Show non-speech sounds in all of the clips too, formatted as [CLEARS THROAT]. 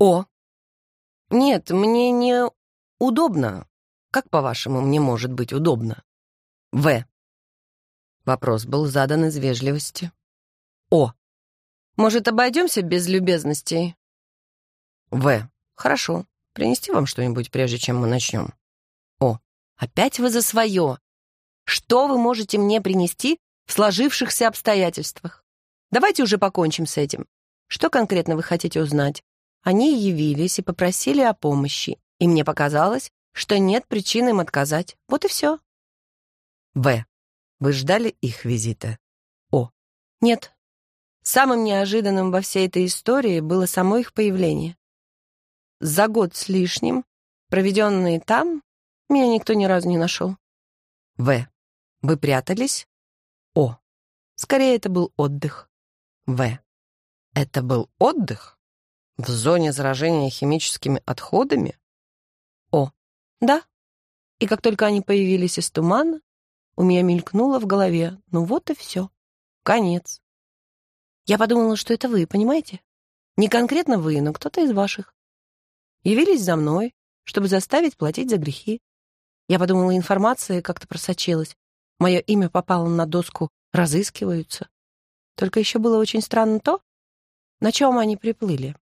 О. Нет, мне не удобно. Как, по-вашему, мне может быть удобно? В. Вопрос был задан из вежливости. О. Может, обойдемся без любезностей? В. Хорошо. Принести вам что-нибудь, прежде чем мы начнем? О. Опять вы за свое. Что вы можете мне принести в сложившихся обстоятельствах? Давайте уже покончим с этим. Что конкретно вы хотите узнать? Они явились и попросили о помощи, и мне показалось, что нет причин им отказать. Вот и все. В. Вы ждали их визита? О. Нет. Самым неожиданным во всей этой истории было само их появление. За год с лишним, проведенные там, меня никто ни разу не нашел. В. Вы прятались? О. Скорее, это был отдых. В. Это был отдых? В зоне заражения химическими отходами? О, да. И как только они появились из тумана, у меня мелькнуло в голове, ну вот и все. Конец. Я подумала, что это вы, понимаете? Не конкретно вы, но кто-то из ваших. Явились за мной, чтобы заставить платить за грехи. Я подумала, информация как-то просочилась. Мое имя попало на доску «Разыскиваются». Только еще было очень странно то, на чем они приплыли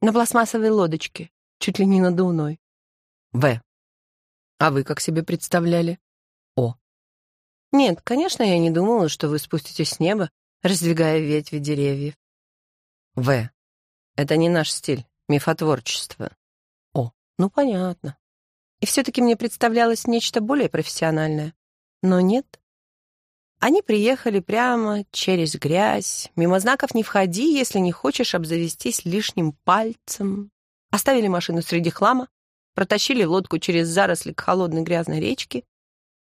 на пластмассовой лодочке, чуть ли не надувной. В. А вы как себе представляли? О. Нет, конечно, я не думала, что вы спуститесь с неба, раздвигая ветви деревьев. В. Это не наш стиль, мифотворчество. О, ну понятно. И все-таки мне представлялось нечто более профессиональное. Но нет, они приехали прямо через грязь, мимо знаков «Не входи, если не хочешь обзавестись лишним пальцем». Оставили машину среди хлама, протащили лодку через заросли к холодной грязной речке,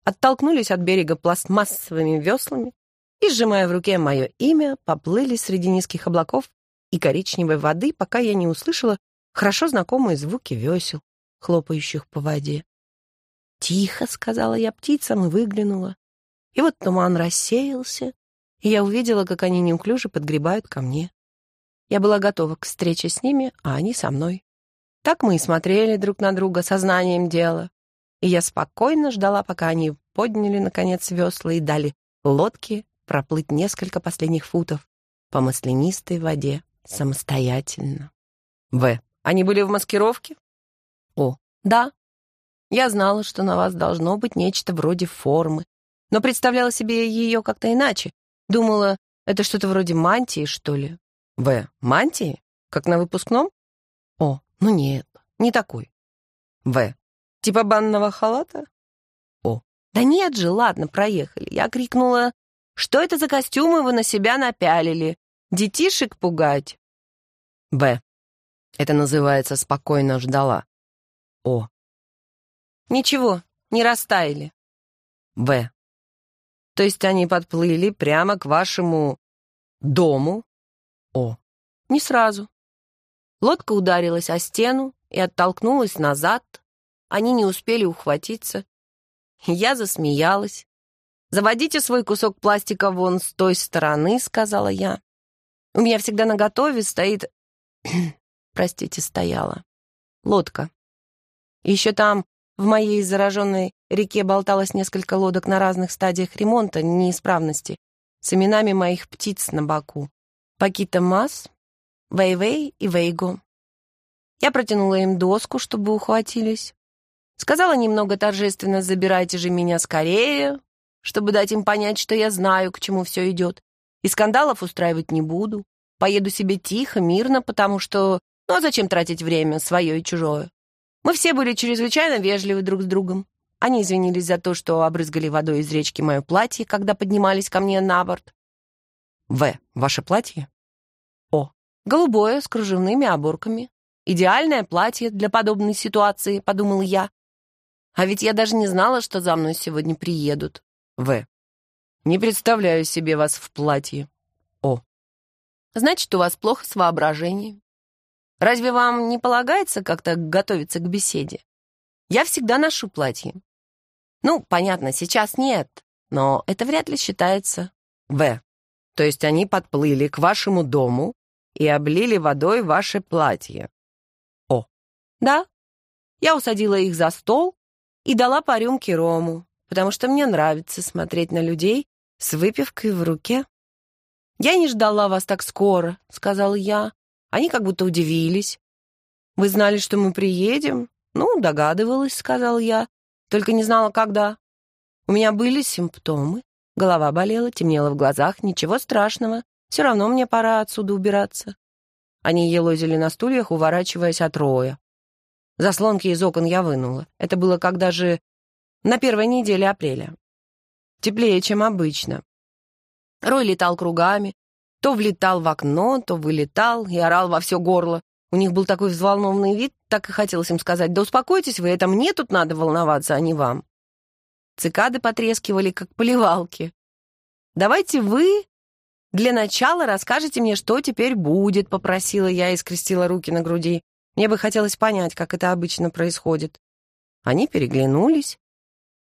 оттолкнулись от берега пластмассовыми веслами и, сжимая в руке мое имя, поплыли среди низких облаков и коричневой воды, пока я не услышала хорошо знакомые звуки весел, хлопающих по воде. «Тихо», — сказала я птицам и выглянула. И вот туман рассеялся, и я увидела, как они неуклюже подгребают ко мне. Я была готова к встрече с ними, а они со мной. Так мы и смотрели друг на друга сознанием дела. И я спокойно ждала, пока они подняли, наконец, весла и дали лодке проплыть несколько последних футов по маслянистой воде самостоятельно. В. Они были в маскировке? О. Да. Я знала, что на вас должно быть нечто вроде формы, но представляла себе ее как-то иначе. Думала, это что-то вроде мантии, что ли. В. Мантии? Как на выпускном? О, ну нет, не такой. В. Типа банного халата? О. Да нет же, ладно, проехали. Я крикнула, что это за костюмы вы на себя напялили? Детишек пугать. В. Это называется «спокойно ждала». О. Ничего, не растаяли. В. То есть они подплыли прямо к вашему дому? О, не сразу. Лодка ударилась о стену и оттолкнулась назад. Они не успели ухватиться. Я засмеялась. «Заводите свой кусок пластика вон с той стороны», — сказала я. «У меня всегда наготове стоит...» [CLEARS THROAT] Простите, стояла. Лодка. Еще там, в моей зараженной реке болталось несколько лодок на разных стадиях ремонта неисправности с именами моих птиц на боку. Пакита Мас, Вэйвэй и Вейго. Я протянула им доску, чтобы ухватились. Сказала немного торжественно «забирайте же меня скорее», чтобы дать им понять, что я знаю, к чему все идет. И скандалов устраивать не буду. Поеду себе тихо, мирно, потому что... Ну а зачем тратить время, свое и чужое? Мы все были чрезвычайно вежливы друг с другом. Они извинились за то, что обрызгали водой из речки мое платье, когда поднимались ко мне на борт. В. Ваше платье? О. Голубое, с кружевными оборками. Идеальное платье для подобной ситуации, подумал я. А ведь я даже не знала, что за мной сегодня приедут. В. Не представляю себе вас в платье. О. Значит, у вас плохо с воображением. Разве вам не полагается как-то готовиться к беседе? Я всегда ношу платье. Ну, понятно, сейчас нет, но это вряд ли считается. В. То есть они подплыли к вашему дому и облили водой ваше платье. О. Да. Я усадила их за стол и дала по рюмке рому, потому что мне нравится смотреть на людей с выпивкой в руке. «Я не ждала вас так скоро», — сказал я. Они как будто удивились. «Вы знали, что мы приедем?» «Ну, догадывалась», — сказал я. Только не знала, когда. У меня были симптомы. Голова болела, темнело в глазах, ничего страшного. Все равно мне пора отсюда убираться. Они елозили на стульях, уворачиваясь от роя. Заслонки из окон я вынула. Это было когда же... На первой неделе апреля. Теплее, чем обычно. Рой летал кругами. То влетал в окно, то вылетал и орал во все горло. У них был такой взволнованный вид, так и хотелось им сказать, да успокойтесь вы, это мне тут надо волноваться, а не вам. Цикады потрескивали, как поливалки. «Давайте вы для начала расскажете мне, что теперь будет», — попросила я и скрестила руки на груди. Мне бы хотелось понять, как это обычно происходит. Они переглянулись.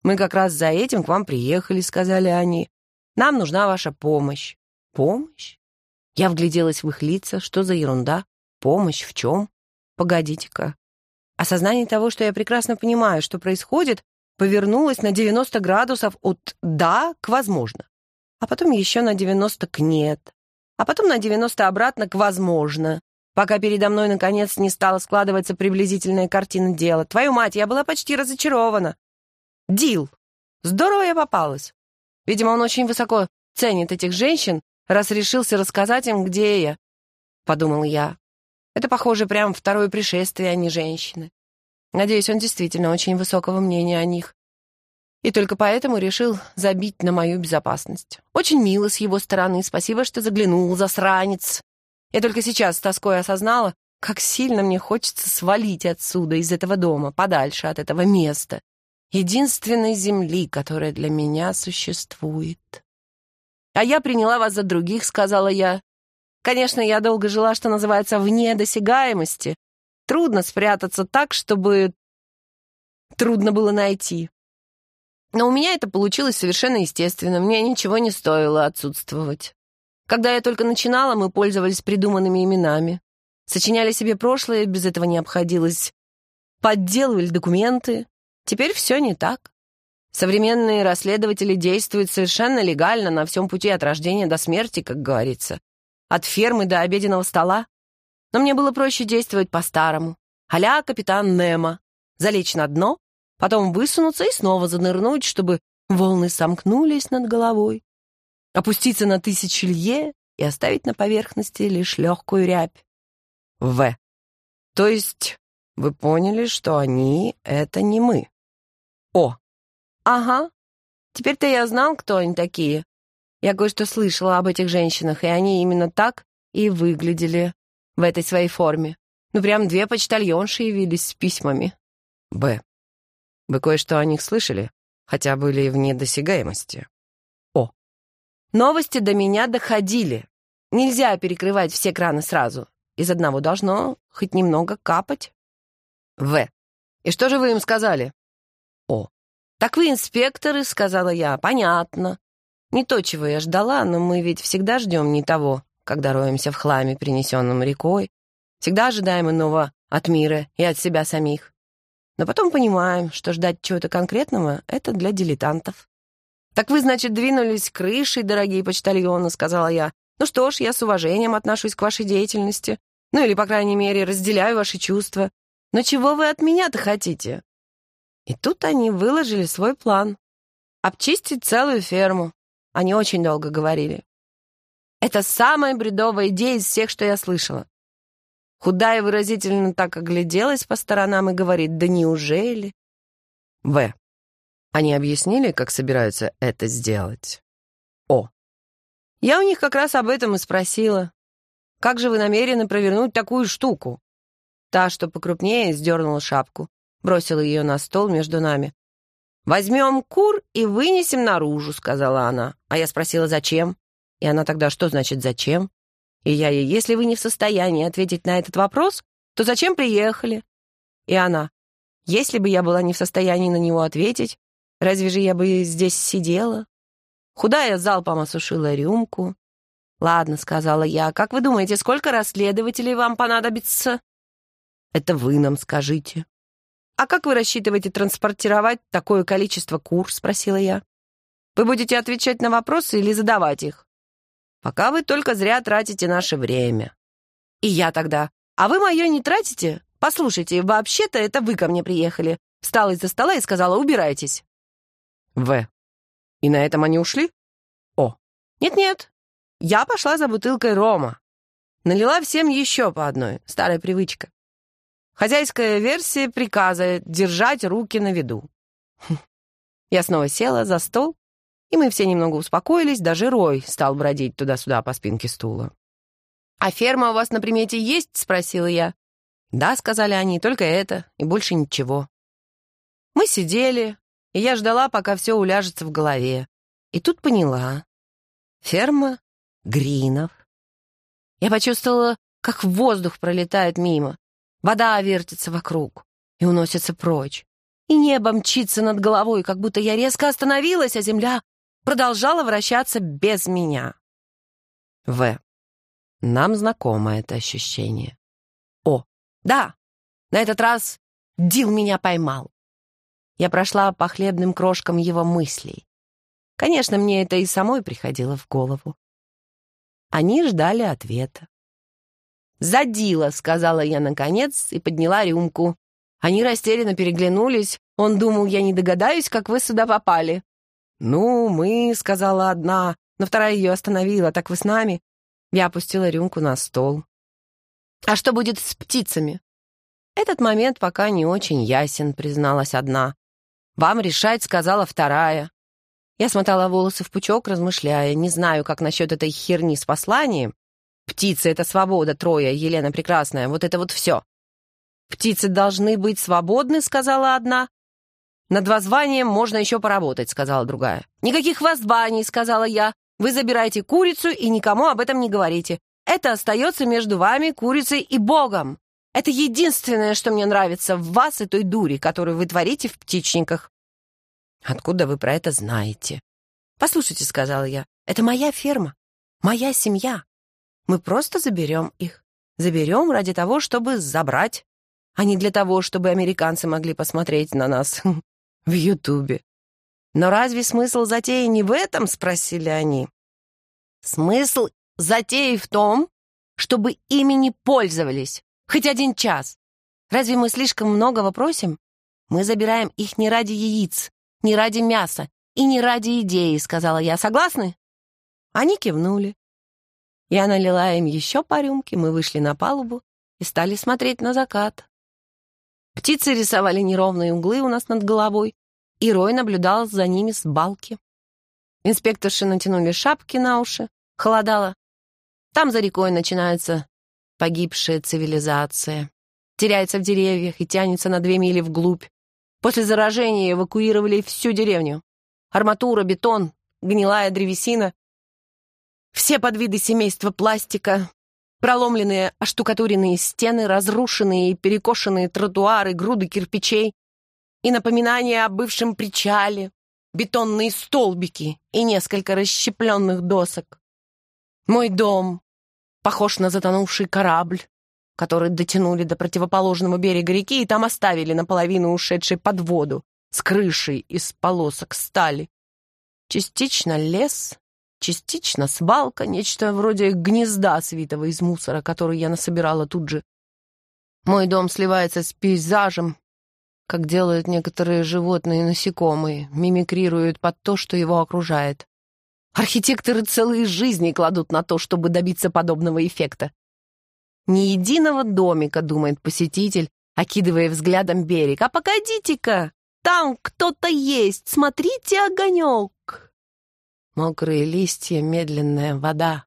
«Мы как раз за этим к вам приехали», — сказали они. «Нам нужна ваша помощь». «Помощь?» Я вгляделась в их лица. Что за ерунда? Помощь в чем? Погодите-ка. Осознание того, что я прекрасно понимаю, что происходит, повернулось на 90 градусов от «да» к «возможно», а потом еще на 90 к «нет», а потом на 90 обратно к «возможно», пока передо мной, наконец, не стала складываться приблизительная картина дела. Твою мать, я была почти разочарована. Дил. Здорово я попалась. Видимо, он очень высоко ценит этих женщин, раз решился рассказать им, где я, — подумал я. Это похоже прямо второе пришествие, а не женщины. Надеюсь, он действительно очень высокого мнения о них. И только поэтому решил забить на мою безопасность. Очень мило с его стороны, спасибо, что заглянул, засранец. Я только сейчас с тоской осознала, как сильно мне хочется свалить отсюда, из этого дома, подальше от этого места, единственной земли, которая для меня существует. «А я приняла вас за других», — сказала я, Конечно, я долго жила, что называется, вне досягаемости. Трудно спрятаться так, чтобы трудно было найти. Но у меня это получилось совершенно естественно, мне ничего не стоило отсутствовать. Когда я только начинала, мы пользовались придуманными именами. Сочиняли себе прошлое, без этого не обходилось. Подделывали документы. Теперь все не так. Современные расследователи действуют совершенно легально на всем пути от рождения до смерти, как говорится от фермы до обеденного стола. Но мне было проще действовать по-старому. Аля, капитан Немо. Залечь на дно, потом высунуться и снова занырнуть, чтобы волны сомкнулись над головой. Опуститься на тысячи лье и оставить на поверхности лишь легкую рябь. В. То есть вы поняли, что они — это не мы. О. Ага. Теперь-то я знал, кто они такие. Я кое-что слышала об этих женщинах, и они именно так и выглядели в этой своей форме. Ну, прям две почтальонши явились с письмами. Б. Вы кое-что о них слышали? Хотя были в недосягаемости. О. Новости до меня доходили. Нельзя перекрывать все краны сразу. Из одного должно хоть немного капать. В. И что же вы им сказали? О. Так вы инспекторы, сказала я. Понятно. Не то, чего я ждала, но мы ведь всегда ждем не того, когда роемся в хламе, принесенном рекой. Всегда ожидаем иного от мира и от себя самих. Но потом понимаем, что ждать чего-то конкретного — это для дилетантов. «Так вы, значит, двинулись крышей, дорогие почтальоны», — сказала я. «Ну что ж, я с уважением отношусь к вашей деятельности. Ну или, по крайней мере, разделяю ваши чувства. Но чего вы от меня-то хотите?» И тут они выложили свой план. Обчистить целую ферму, они очень долго говорили. Это самая бредовая идея из всех, что я слышала. Худая выразительно так огляделась по сторонам и говорит, да неужели? В. Они объяснили, как собираются это сделать? О. Я у них как раз об этом и спросила. Как же вы намерены провернуть такую штуку? Та, что покрупнее, сдернула шапку, бросила ее на стол между нами. «Возьмем кур и вынесем наружу», — сказала она. А я спросила, зачем? И она тогда, что значит «зачем»? И я ей, если вы не в состоянии ответить на этот вопрос, то зачем приехали? И она, если бы я была не в состоянии на него ответить, разве же я бы здесь сидела? Худая залпом осушила рюмку. «Ладно», — сказала я, — «как вы думаете, сколько расследователей вам понадобится?» «Это вы нам скажите», «А как вы рассчитываете транспортировать такое количество кур?» — спросила я. «Вы будете отвечать на вопросы или задавать их?» «Пока вы только зря тратите наше время». «И я тогда. А вы мое не тратите? Послушайте, вообще-то это вы ко мне приехали». Встала из-за стола и сказала «Убирайтесь». «В». «И на этом они ушли?» «О». «Нет-нет. Я пошла за бутылкой рома». Налила всем еще по одной, старая привычка. Хозяйская версия приказа — держать руки на виду. [LAUGHS] Я снова села за стол, и мы все немного успокоились, даже Рой стал бродить туда-сюда по спинке стула. «А ферма у вас на примете есть?» — спросила я. «Да», — сказали они, — «только это и больше ничего». Мы сидели, и я ждала, пока все уляжется в голове. И тут поняла. Ферма Гринов. Я почувствовала, как воздух пролетает мимо. Вода вертится вокруг и уносится прочь. И небо мчится над головой, как будто я резко остановилась, а земля продолжала вращаться без меня. В. Нам знакомо это ощущение. О, да, на этот раз Дил меня поймал. Я прошла по хлебным крошкам его мыслей. Конечно, мне это и самой приходило в голову. Они ждали ответа. «Задила», — сказала я наконец и подняла рюмку. Они растерянно переглянулись. Он думал, я не догадаюсь, как вы сюда попали. «Ну, мы», — сказала одна, но вторая ее остановила. «Так вы с нами?» Я опустила рюмку на стол. «А что будет с птицами?» «Этот момент пока не очень ясен», — призналась одна. «Вам решать», — сказала вторая. Я смотала волосы в пучок, размышляя. Не знаю, как насчет этой херни с посланием, Птицы — это свобода, трое, Елена Прекрасная, вот это вот все. «Птицы должны быть свободны», — сказала одна. «Над воззванием можно еще поработать», — сказала другая. «Никаких воззваний», — сказала я. «Вы забираете курицу и никому об этом не говорите. Это остается между вами, курицей и Богом. Это единственное, что мне нравится в вас и той дуре, которую вы творите в птичниках». «Откуда вы про это знаете?» «Послушайте», — сказала я, — «это моя ферма, моя семья. Мы просто заберем их. Заберем ради того, чтобы забрать, а не для того, чтобы американцы могли посмотреть на нас [LAUGHS] в Ютубе. Но разве смысл затеи не в этом, спросили они. Смысл затеи в том, чтобы ими не пользовались хоть один час. Разве мы слишком много вопросим? Мы забираем их не ради яиц, не ради мяса и не ради идеи, сказала я. Согласны? Они кивнули. Я налила им еще по рюмке, мы вышли на палубу и стали смотреть на закат. Птицы рисовали неровные углы у нас над головой, и Рой наблюдал за ними с балки. Инспекторши натянули шапки на уши, холодало. Там за рекой начинается погибшая цивилизация. Теряется в деревьях и тянется на две мили вглубь. После заражения эвакуировали всю деревню. Арматура, бетон, гнилая древесина все подвиды семейства пластика, проломленные оштукатуренные стены, разрушенные и перекошенные тротуары, груды кирпичей и напоминания о бывшем причале, бетонные столбики и несколько расщепленных досок. Мой дом похож на затонувший корабль, который дотянули до противоположного берега реки и там оставили наполовину ушедший под воду с крышей из полосок стали. Частично лес, Частично свалка, нечто вроде гнезда свитого из мусора, который я насобирала тут же. Мой дом сливается с пейзажем, как делают некоторые животные и насекомые, мимикрируют под то, что его окружает. Архитекторы целые жизни кладут на то, чтобы добиться подобного эффекта. Ни единого домика, думает посетитель, окидывая взглядом берег. А погодите-ка, там кто-то есть, смотрите огонек мокрые листья, медленная вода,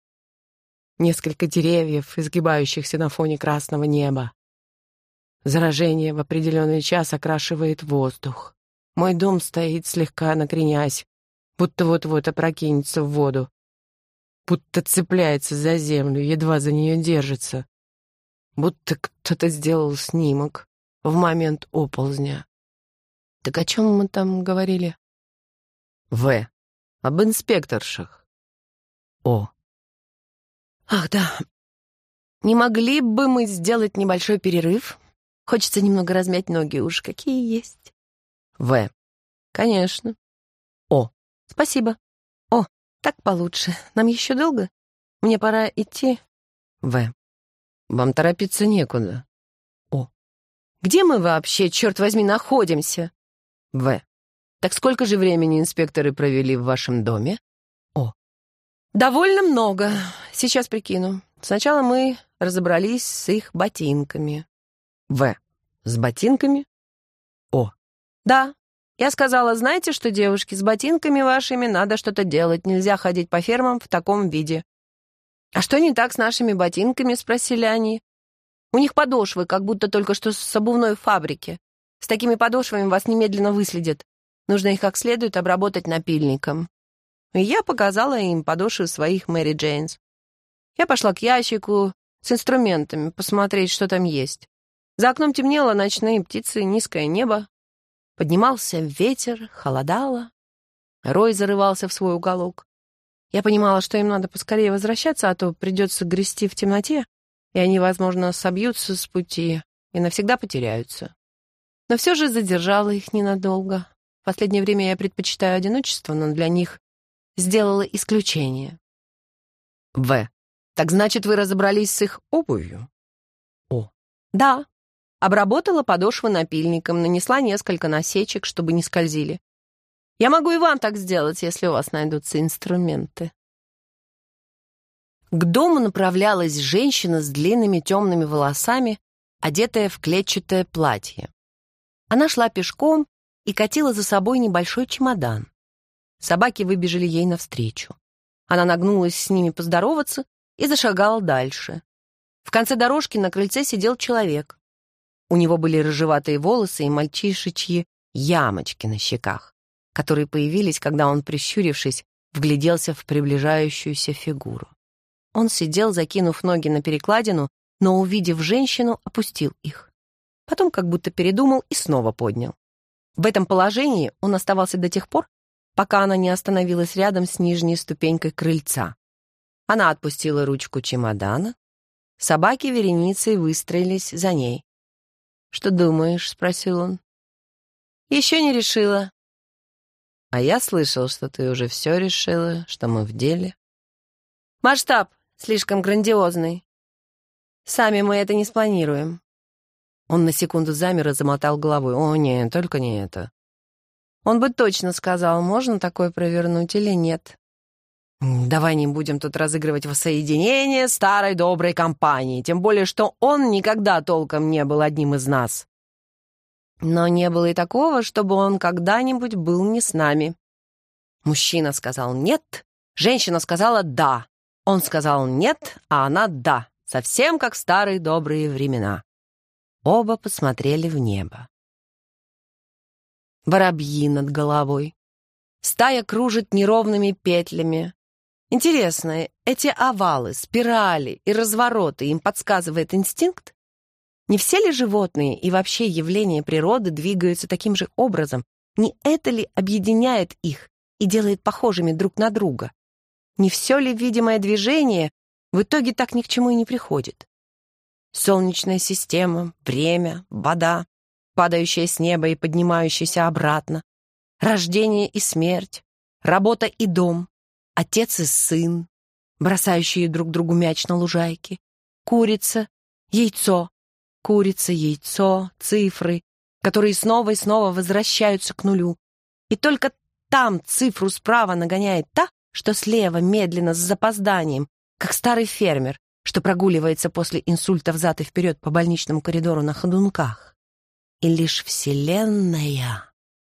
несколько деревьев, изгибающихся на фоне красного неба. Заражение в определенный час окрашивает воздух. Мой дом стоит слегка накренясь, будто вот-вот опрокинется в воду, будто цепляется за землю, едва за нее держится, будто кто-то сделал снимок в момент оползня. Так о чем мы там говорили? В об инспекторшах. О. Ах, да. Не могли бы мы сделать небольшой перерыв? Хочется немного размять ноги, уж какие есть. В. Конечно. О. Спасибо. О, так получше. Нам еще долго? Мне пора идти. В. Вам торопиться некуда. О. Где мы вообще, черт возьми, находимся? В. Так сколько же времени инспекторы провели в вашем доме? О, довольно много. Сейчас прикину. Сначала мы разобрались с их ботинками. В. С ботинками? О. Да. Я сказала, знаете что, девушки, с ботинками вашими надо что-то делать. Нельзя ходить по фермам в таком виде. А что не так с нашими ботинками? Спросили они. У них подошвы, как будто только что с обувной фабрики. С такими подошвами вас немедленно выследят. Нужно их как следует обработать напильником. И я показала им подошвы своих Мэри Джейнс. Я пошла к ящику с инструментами посмотреть, что там есть. За окном темнело, ночные птицы, низкое небо. Поднимался ветер, холодало. Рой зарывался в свой уголок. Я понимала, что им надо поскорее возвращаться, а то придется грести в темноте, и они, возможно, собьются с пути и навсегда потеряются. Но все же задержала их ненадолго. В последнее время я предпочитаю одиночество, но для них сделала исключение. В. Так значит, вы разобрались с их обувью? О. Да. Обработала подошвы напильником, нанесла несколько насечек, чтобы не скользили. Я могу и вам так сделать, если у вас найдутся инструменты. К дому направлялась женщина с длинными темными волосами, одетая в клетчатое платье. Она шла пешком, и катила за собой небольшой чемодан. Собаки выбежали ей навстречу. Она нагнулась с ними поздороваться и зашагала дальше. В конце дорожки на крыльце сидел человек. У него были рыжеватые волосы и мальчишечьи ямочки на щеках, которые появились, когда он, прищурившись, вгляделся в приближающуюся фигуру. Он сидел, закинув ноги на перекладину, но, увидев женщину, опустил их. Потом как будто передумал и снова поднял. В этом положении он оставался до тех пор, пока она не остановилась рядом с нижней ступенькой крыльца. Она отпустила ручку чемодана. Собаки вереницей выстроились за ней. «Что думаешь?» — спросил он. «Еще не решила». «А я слышал, что ты уже все решила, что мы в деле». «Масштаб слишком грандиозный. Сами мы это не спланируем. Он на секунду замер и замотал головой. «О, нет, только не это». Он бы точно сказал, можно такое провернуть или нет. «Давай не будем тут разыгрывать воссоединение старой доброй компании, тем более, что он никогда толком не был одним из нас». Но не было и такого, чтобы он когда-нибудь был не с нами. Мужчина сказал «нет», женщина сказала «да». Он сказал «нет», а она «да», совсем как в старые добрые времена. Оба посмотрели в небо. Воробьи над головой. Стая кружит неровными петлями. Интересно, эти овалы, спирали и развороты им подсказывает инстинкт? Не все ли животные и вообще явления природы двигаются таким же образом? Не это ли объединяет их и делает похожими друг на друга? Не все ли видимое движение в итоге так ни к чему и не приходит? Солнечная система, время, вода, падающая с неба и поднимающаяся обратно, рождение и смерть, работа и дом, отец и сын, бросающие друг другу мяч на лужайке, курица, яйцо, курица, яйцо, цифры, которые снова и снова возвращаются к нулю. И только там цифру справа нагоняет та, что слева медленно с запозданием, как старый фермер, что прогуливается после инсульта взад и вперед по больничному коридору на ходунках. И лишь Вселенная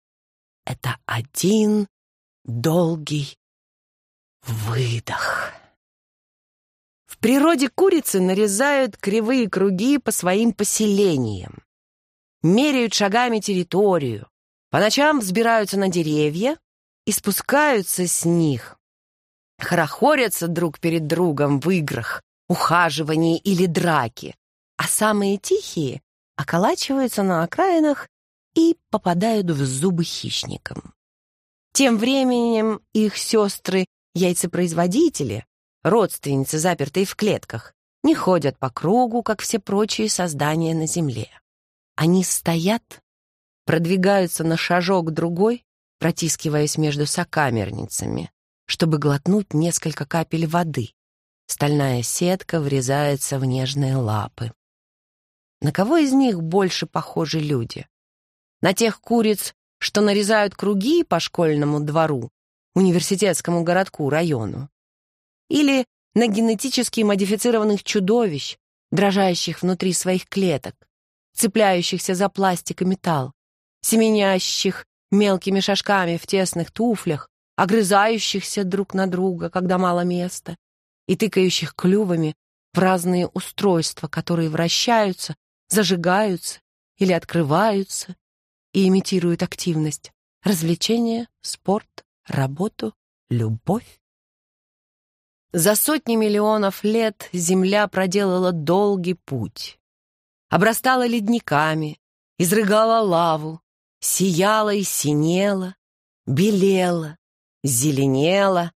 — это один долгий выдох. В природе курицы нарезают кривые круги по своим поселениям, меряют шагами территорию, по ночам взбираются на деревья и спускаются с них, хорохорятся друг перед другом в играх, Ухаживания или драки, а самые тихие околачиваются на окраинах и попадают в зубы хищникам. Тем временем их сестры, яйцепроизводители, родственницы, запертые в клетках, не ходят по кругу, как все прочие создания на земле. Они стоят, продвигаются на шажок другой, протискиваясь между сокамерницами, чтобы глотнуть несколько капель воды, Стальная сетка врезается в нежные лапы. На кого из них больше похожи люди? На тех куриц, что нарезают круги по школьному двору, университетскому городку, району? Или на генетически модифицированных чудовищ, дрожащих внутри своих клеток, цепляющихся за пластик и металл, семенящих мелкими шажками в тесных туфлях, огрызающихся друг на друга, когда мало места, и тыкающих клювами в разные устройства, которые вращаются, зажигаются или открываются и имитируют активность, развлечение, спорт, работу, любовь. За сотни миллионов лет Земля проделала долгий путь. Обрастала ледниками, изрыгала лаву, сияла и синела, белела, зеленела,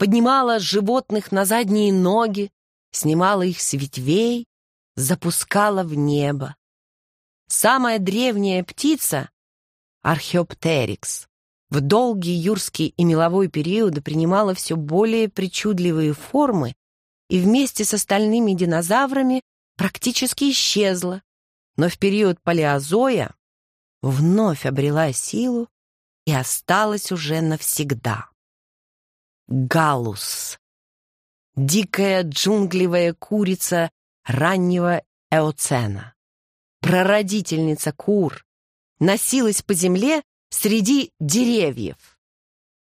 поднимала животных на задние ноги, снимала их с ветвей, запускала в небо. Самая древняя птица — археоптерикс. В долгий юрский и меловой периоды принимала все более причудливые формы и вместе с остальными динозаврами практически исчезла, но в период палеозоя вновь обрела силу и осталась уже навсегда галус. Дикая джунглевая курица раннего эоцена. Прародительница кур носилась по земле среди деревьев.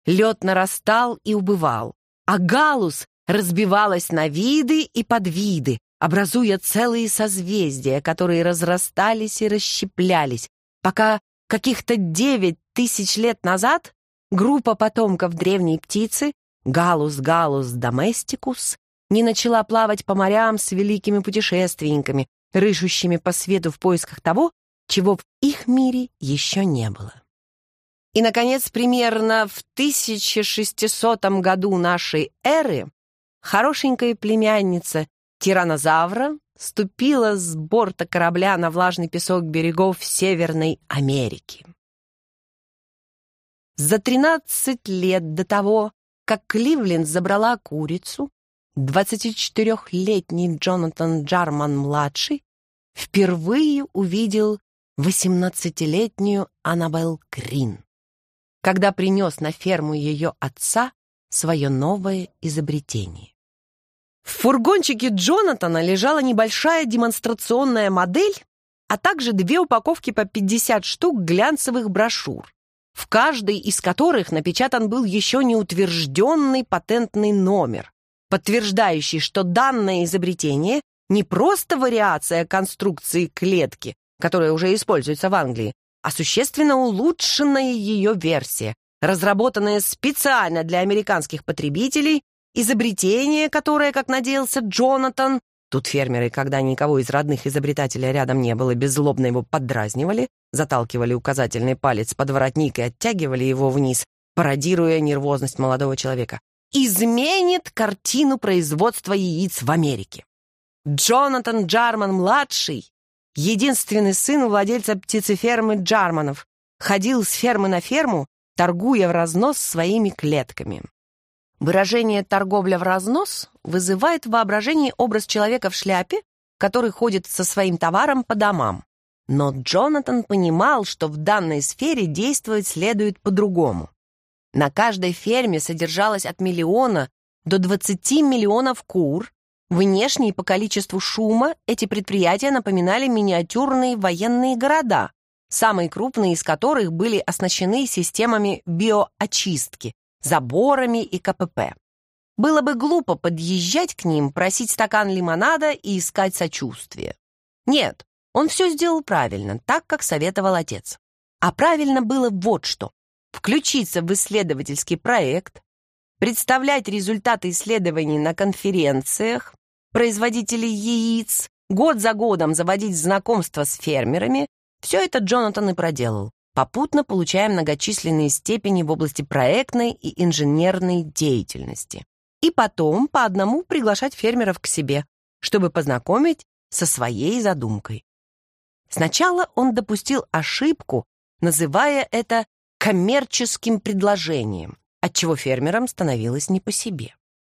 Лед нарастал и убывал, а галус разбивалась на виды и подвиды, образуя целые созвездия, которые разрастались и расщеплялись, пока каких-то девять тысяч лет назад группа потомков древней птицы Галус Галус Доместикус не начала плавать по морям с великими путешественниками, рыжущими по свету в поисках того, чего в их мире еще не было. И, наконец, примерно в 1600 году нашей эры хорошенькая племянница тиранозавра ступила с борта корабля на влажный песок берегов Северной Америки. За 13 лет до того как Кливленд забрала курицу, 24-летний Джонатан Джарман-младший впервые увидел 18-летнюю Аннабелл Грин, когда принес на ферму ее отца свое новое изобретение. В фургончике Джонатана лежала небольшая демонстрационная модель, а также две упаковки по 50 штук глянцевых брошюр в каждой из которых напечатан был еще неутвержденный патентный номер, подтверждающий, что данное изобретение не просто вариация конструкции клетки, которая уже используется в Англии, а существенно улучшенная ее версия, разработанная специально для американских потребителей, изобретение, которое, как надеялся Джонатан, Тут фермеры, когда никого из родных изобретателя рядом не было, беззлобно его поддразнивали, заталкивали указательный палец под воротник и оттягивали его вниз, пародируя нервозность молодого человека. «Изменит картину производства яиц в Америке!» Джонатан Джарман-младший, единственный сын владельца птицефермы Джарманов, ходил с фермы на ферму, торгуя в разнос своими клетками. Выражение «торговля в разнос» вызывает в воображении образ человека в шляпе, который ходит со своим товаром по домам. Но Джонатан понимал, что в данной сфере действовать следует по-другому. На каждой ферме содержалось от миллиона до 20 миллионов кур. Внешне и по количеству шума эти предприятия напоминали миниатюрные военные города, самые крупные из которых были оснащены системами биоочистки, заборами и КПП. Было бы глупо подъезжать к ним, просить стакан лимонада и искать сочувствие. Нет, он все сделал правильно, так, как советовал отец. А правильно было вот что. Включиться в исследовательский проект, представлять результаты исследований на конференциях, производителей яиц, год за годом заводить знакомства с фермерами. Все это Джонатан и проделал. Попутно получая многочисленные степени в области проектной и инженерной деятельности. И потом по одному приглашать фермеров к себе, чтобы познакомить со своей задумкой. Сначала он допустил ошибку, называя это коммерческим предложением, отчего фермерам становилось не по себе.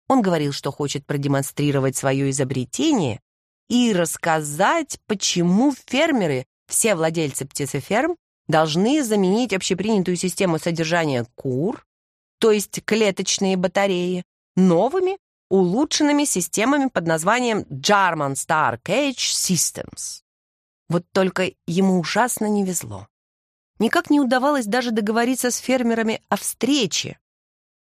Он говорил, что хочет продемонстрировать свое изобретение и рассказать, почему фермеры, все владельцы птицеферм, должны заменить общепринятую систему содержания кур, то есть клеточные батареи, новыми улучшенными системами под названием German Star Cage Systems. Вот только ему ужасно не везло. Никак не удавалось даже договориться с фермерами о встрече.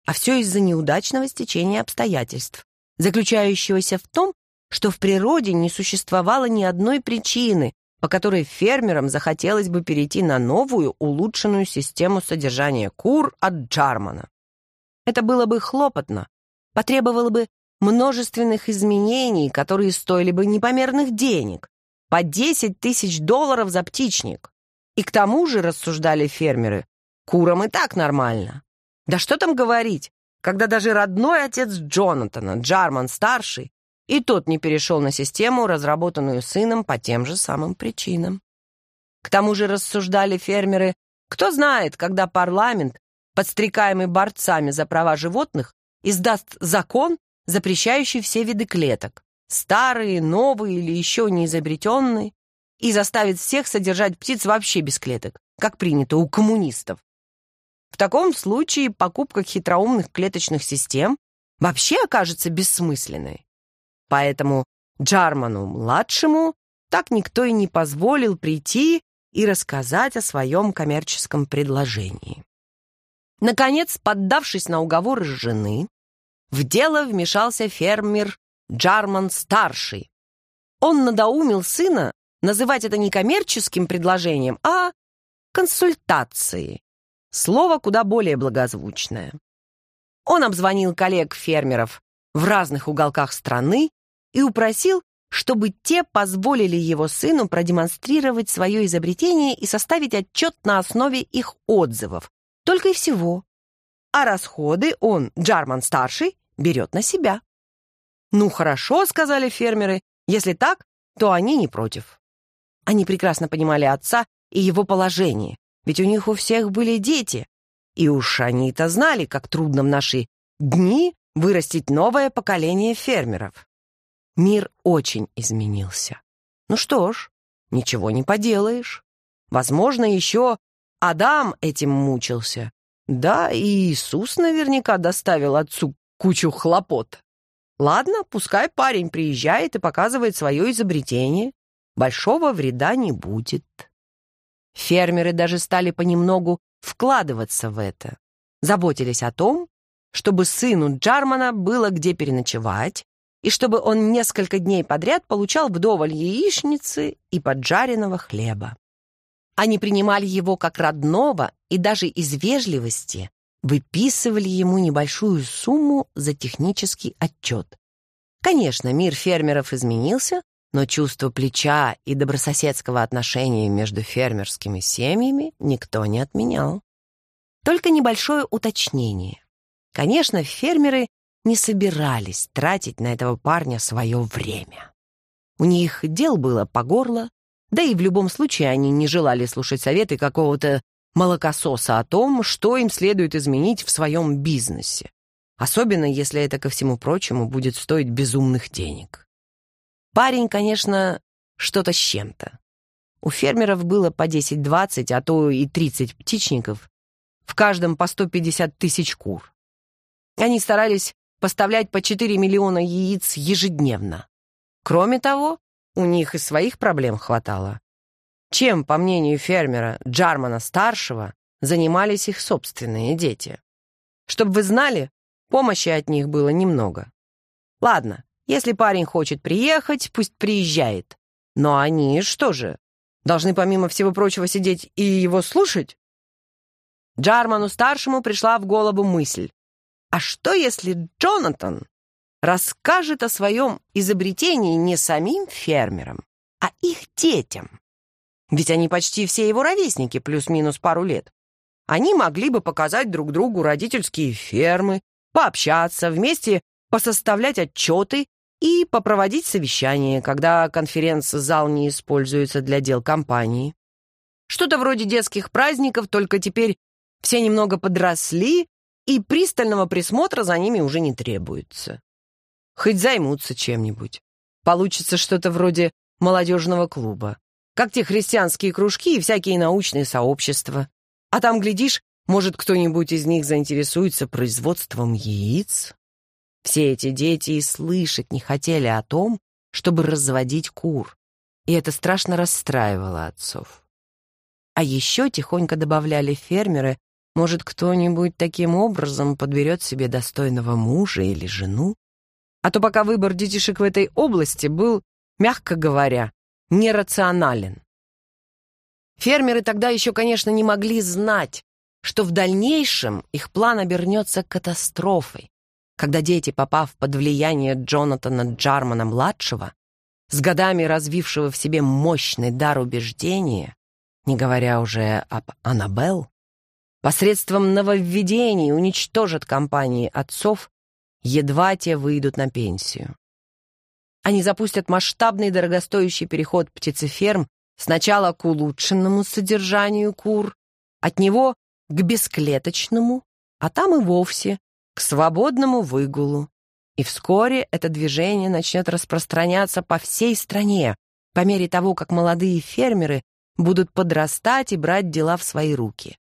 А все из-за неудачного стечения обстоятельств, заключающегося в том, что в природе не существовало ни одной причины, по которой фермерам захотелось бы перейти на новую, улучшенную систему содержания кур от Джармана. Это было бы хлопотно, потребовало бы множественных изменений, которые стоили бы непомерных денег, по 10 тысяч долларов за птичник. И к тому же, рассуждали фермеры, курам и так нормально. Да что там говорить, когда даже родной отец Джонатана, Джарман-старший, и тот не перешел на систему, разработанную сыном по тем же самым причинам. К тому же рассуждали фермеры, кто знает, когда парламент, подстрекаемый борцами за права животных, издаст закон, запрещающий все виды клеток, старые, новые или еще не изобретенные, и заставит всех содержать птиц вообще без клеток, как принято у коммунистов. В таком случае покупка хитроумных клеточных систем вообще окажется бессмысленной поэтому Джарману-младшему так никто и не позволил прийти и рассказать о своем коммерческом предложении. Наконец, поддавшись на уговоры жены, в дело вмешался фермер Джарман-старший. Он надоумил сына называть это не коммерческим предложением, а консультацией. Слово куда более благозвучное. Он обзвонил коллег-фермеров в разных уголках страны и упросил, чтобы те позволили его сыну продемонстрировать свое изобретение и составить отчет на основе их отзывов. Только и всего. А расходы он, Джарман-старший, берет на себя. «Ну хорошо», — сказали фермеры, — «если так, то они не против». Они прекрасно понимали отца и его положение, ведь у них у всех были дети. И уж они-то знали, как трудно в наши дни вырастить новое поколение фермеров. Мир очень изменился. Ну что ж, ничего не поделаешь. Возможно, еще Адам этим мучился. Да, и Иисус наверняка доставил отцу кучу хлопот. Ладно, пускай парень приезжает и показывает свое изобретение. Большого вреда не будет. Фермеры даже стали понемногу вкладываться в это. Заботились о том, чтобы сыну Джармана было где переночевать, и чтобы он несколько дней подряд получал вдоволь яичницы и поджаренного хлеба. Они принимали его как родного и даже из вежливости выписывали ему небольшую сумму за технический отчет. Конечно, мир фермеров изменился, но чувство плеча и добрососедского отношения между фермерскими семьями никто не отменял. Только небольшое уточнение. Конечно, фермеры не собирались тратить на этого парня свое время. У них дел было по горло, да и в любом случае они не желали слушать советы какого-то молокососа о том, что им следует изменить в своем бизнесе, особенно если это, ко всему прочему, будет стоить безумных денег. Парень, конечно, что-то с чем-то. У фермеров было по 10-20, а то и 30 птичников, в каждом по 150 тысяч кур. Они старались поставлять по 4 миллиона яиц ежедневно. Кроме того, у них и своих проблем хватало. Чем, по мнению фермера Джармана-старшего, занимались их собственные дети? Чтобы вы знали, помощи от них было немного. Ладно, если парень хочет приехать, пусть приезжает. Но они что же, должны помимо всего прочего сидеть и его слушать? Джарману-старшему пришла в голову мысль. А что, если Джонатан расскажет о своем изобретении не самим фермерам, а их детям? Ведь они почти все его ровесники, плюс-минус пару лет. Они могли бы показать друг другу родительские фермы, пообщаться, вместе посоставлять отчеты и попроводить совещание, когда конференц-зал не используется для дел компании. Что-то вроде детских праздников, только теперь все немного подросли, и пристального присмотра за ними уже не требуется. Хоть займутся чем-нибудь. Получится что-то вроде молодежного клуба, как те христианские кружки и всякие научные сообщества. А там, глядишь, может, кто-нибудь из них заинтересуется производством яиц? Все эти дети и слышать не хотели о том, чтобы разводить кур, и это страшно расстраивало отцов. А еще тихонько добавляли фермеры, может, кто-нибудь таким образом подберет себе достойного мужа или жену? А то пока выбор детишек в этой области был, мягко говоря, нерационален. Фермеры тогда еще, конечно, не могли знать, что в дальнейшем их план обернется катастрофой, когда дети, попав под влияние Джонатана Джармана-младшего, с годами развившего в себе мощный дар убеждения, не говоря уже об Аннабелл, посредством нововведений уничтожат компании отцов, едва те выйдут на пенсию. Они запустят масштабный дорогостоящий переход птицеферм сначала к улучшенному содержанию кур, от него к бесклеточному, а там и вовсе к свободному выгулу. И вскоре это движение начнет распространяться по всей стране, по мере того, как молодые фермеры будут подрастать и брать дела в свои руки.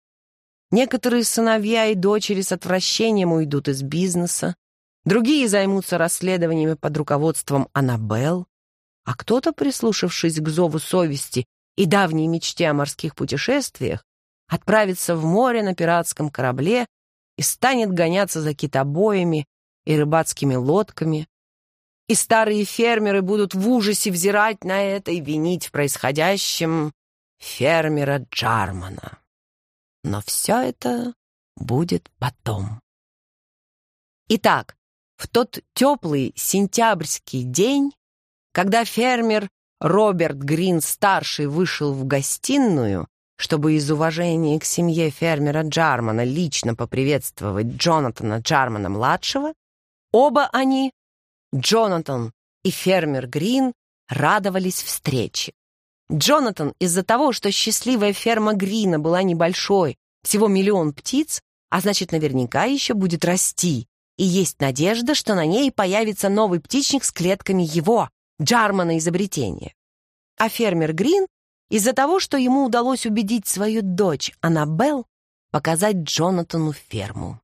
Некоторые сыновья и дочери с отвращением уйдут из бизнеса, другие займутся расследованиями под руководством Аннабелл, а кто-то, прислушавшись к зову совести и давней мечте о морских путешествиях, отправится в море на пиратском корабле и станет гоняться за китобоями и рыбацкими лодками. И старые фермеры будут в ужасе взирать на это и винить в происходящем фермера Джармана но все это будет потом. Итак, в тот теплый сентябрьский день, когда фермер Роберт Грин-старший вышел в гостиную, чтобы из уважения к семье фермера Джармана лично поприветствовать Джонатана Джармана-младшего, оба они, Джонатан и фермер Грин, радовались встрече. Джонатан из-за того, что счастливая ферма Грина была небольшой, всего миллион птиц, а значит наверняка еще будет расти. И есть надежда, что на ней появится новый птичник с клетками его, Джармана изобретения. А фермер Грин из-за того, что ему удалось убедить свою дочь Аннабелл показать Джонатану ферму.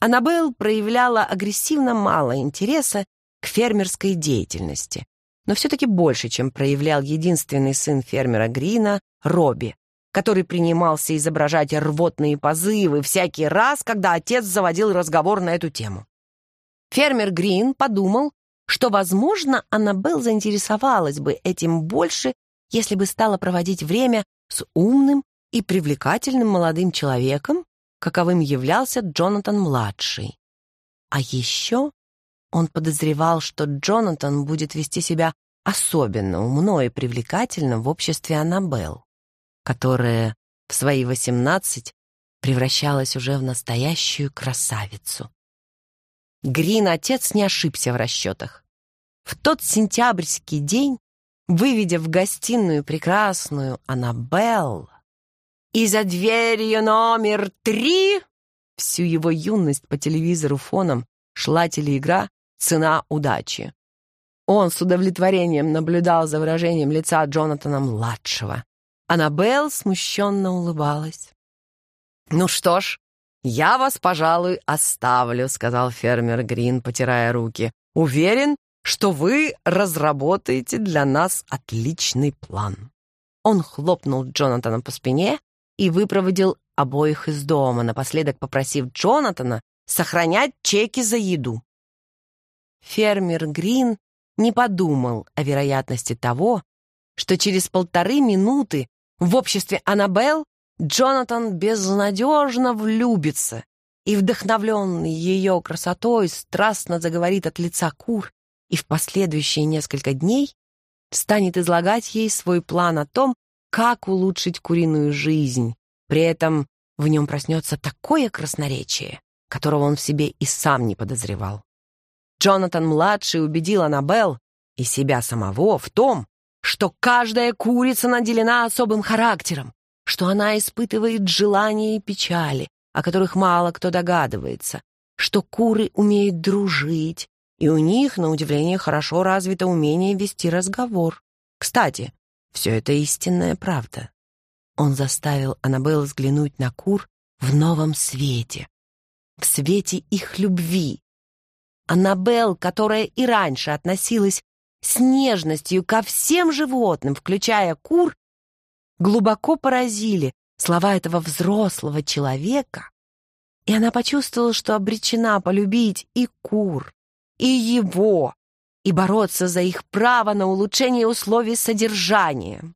Аннабелл проявляла агрессивно мало интереса к фермерской деятельности, но все-таки больше, чем проявлял единственный сын фермера Грина, Робби, который принимался изображать рвотные позывы всякий раз, когда отец заводил разговор на эту тему. Фермер Грин подумал, что, возможно, Аннабелл заинтересовалась бы этим больше, если бы стала проводить время с умным и привлекательным молодым человеком, каковым являлся Джонатан-младший. А еще он подозревал, что Джонатан будет вести себя особенно умно и привлекательно в обществе Аннабелл, которая в свои восемнадцать превращалась уже в настоящую красавицу. Грин отец не ошибся в расчетах. В тот сентябрьский день, выведя в гостиную прекрасную Аннабелл, и за дверью номер три всю его юность по телевизору фоном шла телеигра цена удачи. Он с удовлетворением наблюдал за выражением лица Джонатана-младшего. Анабель смущенно улыбалась. «Ну что ж, я вас, пожалуй, оставлю», — сказал фермер Грин, потирая руки. «Уверен, что вы разработаете для нас отличный план». Он хлопнул Джонатана по спине и выпроводил обоих из дома, напоследок попросив Джонатана сохранять чеки за еду фермер Грин не подумал о вероятности того, что через полторы минуты в обществе Аннабелл Джонатан безнадежно влюбится и, вдохновленный ее красотой, страстно заговорит от лица кур и в последующие несколько дней станет излагать ей свой план о том, как улучшить куриную жизнь. При этом в нем проснется такое красноречие, которого он в себе и сам не подозревал. Джонатан-младший убедил Аннабелл и себя самого в том, что каждая курица наделена особым характером, что она испытывает желания и печали, о которых мало кто догадывается, что куры умеют дружить, и у них, на удивление, хорошо развито умение вести разговор. Кстати, все это истинная правда. Он заставил Аннабелл взглянуть на кур в новом свете, в свете их любви, Аннабелл, которая и раньше относилась с нежностью ко всем животным, включая кур, глубоко поразили слова этого взрослого человека, и она почувствовала, что обречена полюбить и кур, и его, и бороться за их право на улучшение условий содержания.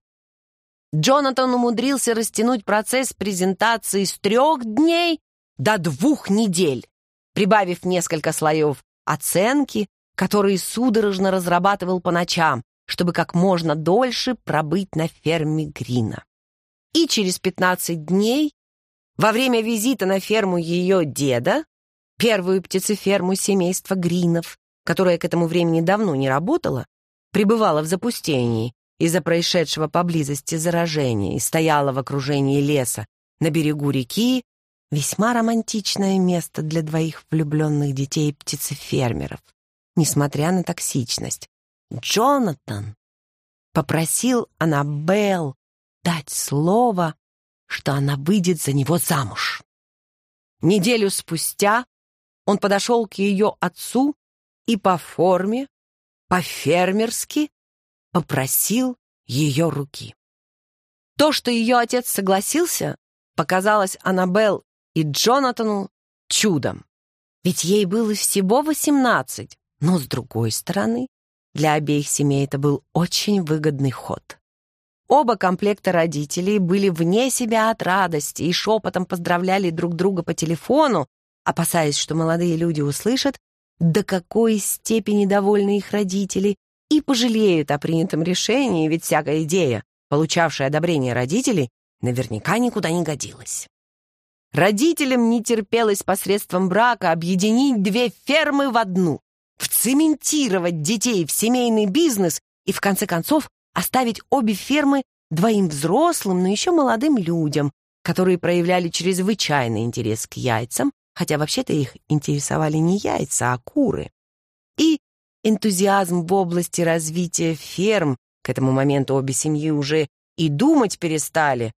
Джонатан умудрился растянуть процесс презентации с трех дней до двух недель, прибавив несколько слоев оценки, которые судорожно разрабатывал по ночам, чтобы как можно дольше пробыть на ферме Грина. И через 15 дней, во время визита на ферму ее деда, первую птицеферму семейства Гринов, которая к этому времени давно не работала, пребывала в запустении из-за происшедшего поблизости заражения и стояла в окружении леса на берегу реки Весьма романтичное место для двоих влюбленных детей птицефермеров, несмотря на токсичность. Джонатан попросил Аннабелл дать слово, что она выйдет за него замуж. Неделю спустя он подошел к ее отцу и по форме, по-фермерски попросил ее руки. То, что ее отец согласился, показалось Аннабелл и Джонатану чудом. Ведь ей было всего 18, но, с другой стороны, для обеих семей это был очень выгодный ход. Оба комплекта родителей были вне себя от радости и шепотом поздравляли друг друга по телефону, опасаясь, что молодые люди услышат, до какой степени довольны их родители, и пожалеют о принятом решении, ведь всякая идея, получавшая одобрение родителей, наверняка никуда не годилась. Родителям не терпелось посредством брака объединить две фермы в одну, вцементировать детей в семейный бизнес и, в конце концов, оставить обе фермы двоим взрослым, но еще молодым людям, которые проявляли чрезвычайный интерес к яйцам, хотя вообще-то их интересовали не яйца, а куры. И энтузиазм в области развития ферм, к этому моменту обе семьи уже и думать перестали,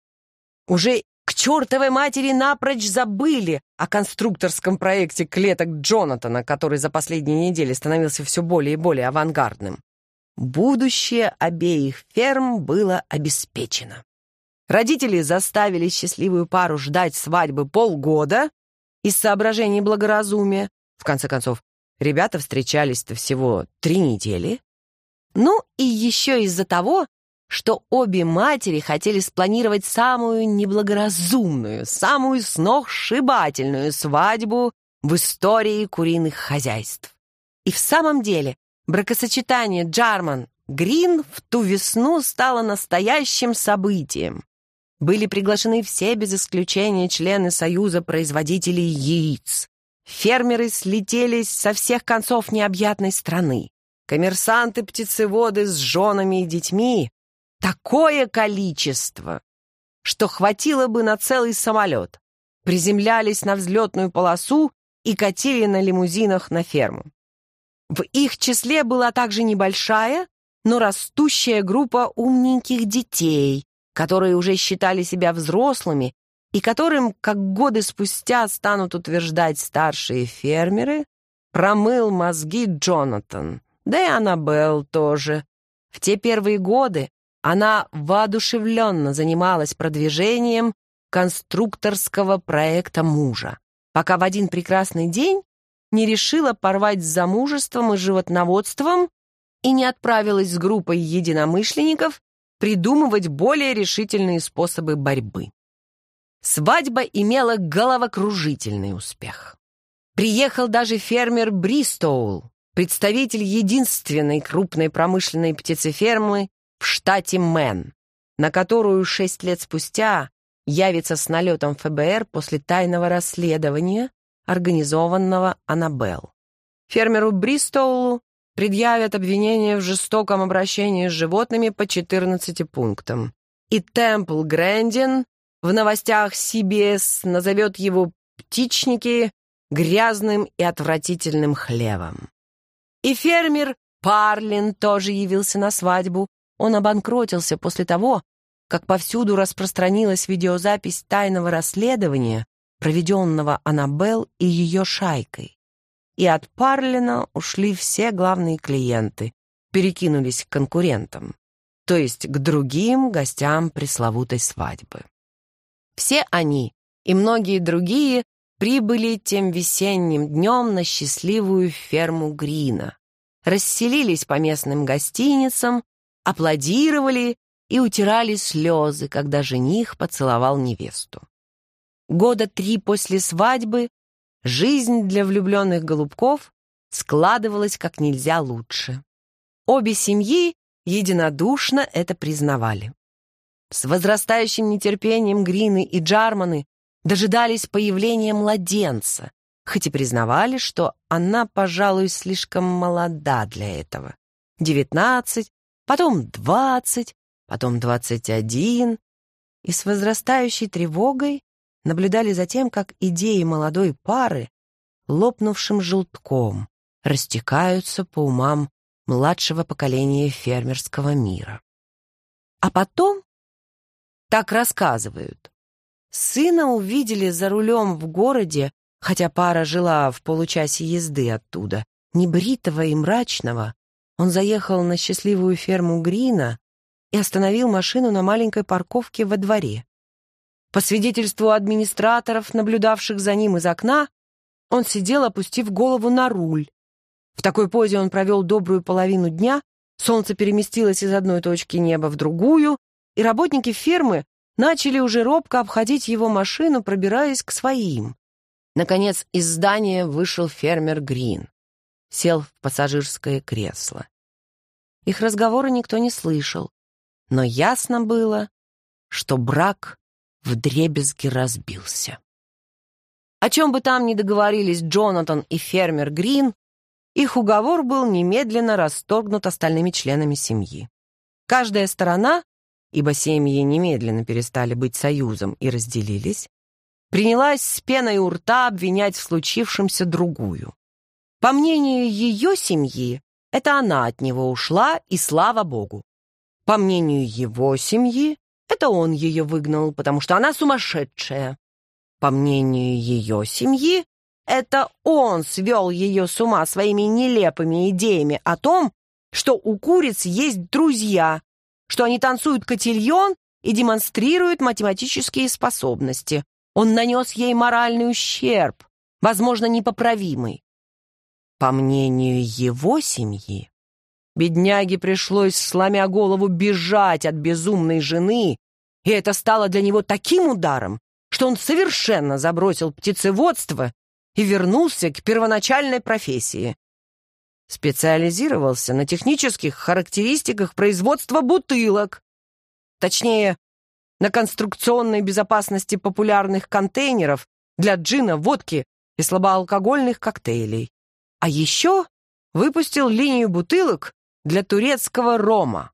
уже чертовой матери напрочь забыли о конструкторском проекте клеток Джонатана, который за последние недели становился все более и более авангардным. Будущее обеих ферм было обеспечено. Родители заставили счастливую пару ждать свадьбы полгода из соображений благоразумия. В конце концов, ребята встречались-то всего три недели. Ну и еще из-за того, что обе матери хотели спланировать самую неблагоразумную, самую сногсшибательную свадьбу в истории куриных хозяйств. И в самом деле бракосочетание Джарман-Грин в ту весну стало настоящим событием. Были приглашены все без исключения члены Союза производителей яиц. Фермеры слетелись со всех концов необъятной страны. Коммерсанты-птицеводы с женами и детьми, Такое количество, что хватило бы на целый самолет. Приземлялись на взлетную полосу и катили на лимузинах на ферму. В их числе была также небольшая, но растущая группа умненьких детей, которые уже считали себя взрослыми и которым, как годы спустя станут утверждать старшие фермеры, промыл мозги Джонатан, да и Аннабелл тоже. В те первые годы она воодушевленно занималась продвижением конструкторского проекта мужа, пока в один прекрасный день не решила порвать с замужеством и животноводством и не отправилась с группой единомышленников придумывать более решительные способы борьбы. Свадьба имела головокружительный успех. Приехал даже фермер Бристоул, представитель единственной крупной промышленной птицефермы в штате Мэн, на которую шесть лет спустя явится с налетом ФБР после тайного расследования, организованного Аннабелл. Фермеру Бристоулу предъявят обвинение в жестоком обращении с животными по 14 пунктам. И Темпл Грэндин в новостях CBS назовет его «птичники» грязным и отвратительным хлевом. И фермер Парлин тоже явился на свадьбу, он обанкротился после того, как повсюду распространилась видеозапись тайного расследования, проведенного Аннабелл и ее шайкой. И от Парлина ушли все главные клиенты, перекинулись к конкурентам, то есть к другим гостям пресловутой свадьбы. Все они и многие другие прибыли тем весенним днем на счастливую ферму Грина, расселились по местным гостиницам, аплодировали и утирали слезы, когда жених поцеловал невесту. Года три после свадьбы жизнь для влюбленных голубков складывалась как нельзя лучше. Обе семьи единодушно это признавали. С возрастающим нетерпением Грины и Джарманы дожидались появления младенца, хоть и признавали, что она, пожалуй, слишком молода для этого. 19 потом двадцать, потом двадцать один, и с возрастающей тревогой наблюдали за тем, как идеи молодой пары, лопнувшим желтком, растекаются по умам младшего поколения фермерского мира. А потом, так рассказывают, сына увидели за рулем в городе, хотя пара жила в получасе езды оттуда, небритого и мрачного, он заехал на счастливую ферму Грина и остановил машину на маленькой парковке во дворе. По свидетельству администраторов, наблюдавших за ним из окна, он сидел, опустив голову на руль. В такой позе он провел добрую половину дня, солнце переместилось из одной точки неба в другую, и работники фермы начали уже робко обходить его машину, пробираясь к своим. Наконец, из здания вышел фермер Грин сел в пассажирское кресло. Их разговоры никто не слышал, но ясно было, что брак вдребезги разбился. О чем бы там ни договорились Джонатан и фермер Грин, их уговор был немедленно расторгнут остальными членами семьи. Каждая сторона, ибо семьи немедленно перестали быть союзом и разделились, принялась с пеной у рта обвинять в случившемся другую. По мнению ее семьи, это она от него ушла, и слава богу. По мнению его семьи, это он ее выгнал, потому что она сумасшедшая. По мнению ее семьи, это он свел ее с ума своими нелепыми идеями о том, что у куриц есть друзья, что они танцуют котельон и демонстрируют математические способности. Он нанес ей моральный ущерб, возможно, непоправимый. По мнению его семьи, бедняге пришлось, сломя голову, бежать от безумной жены, и это стало для него таким ударом, что он совершенно забросил птицеводство и вернулся к первоначальной профессии. Специализировался на технических характеристиках производства бутылок, точнее, на конструкционной безопасности популярных контейнеров для джина, водки и слабоалкогольных коктейлей. А еще выпустил линию бутылок для турецкого рома.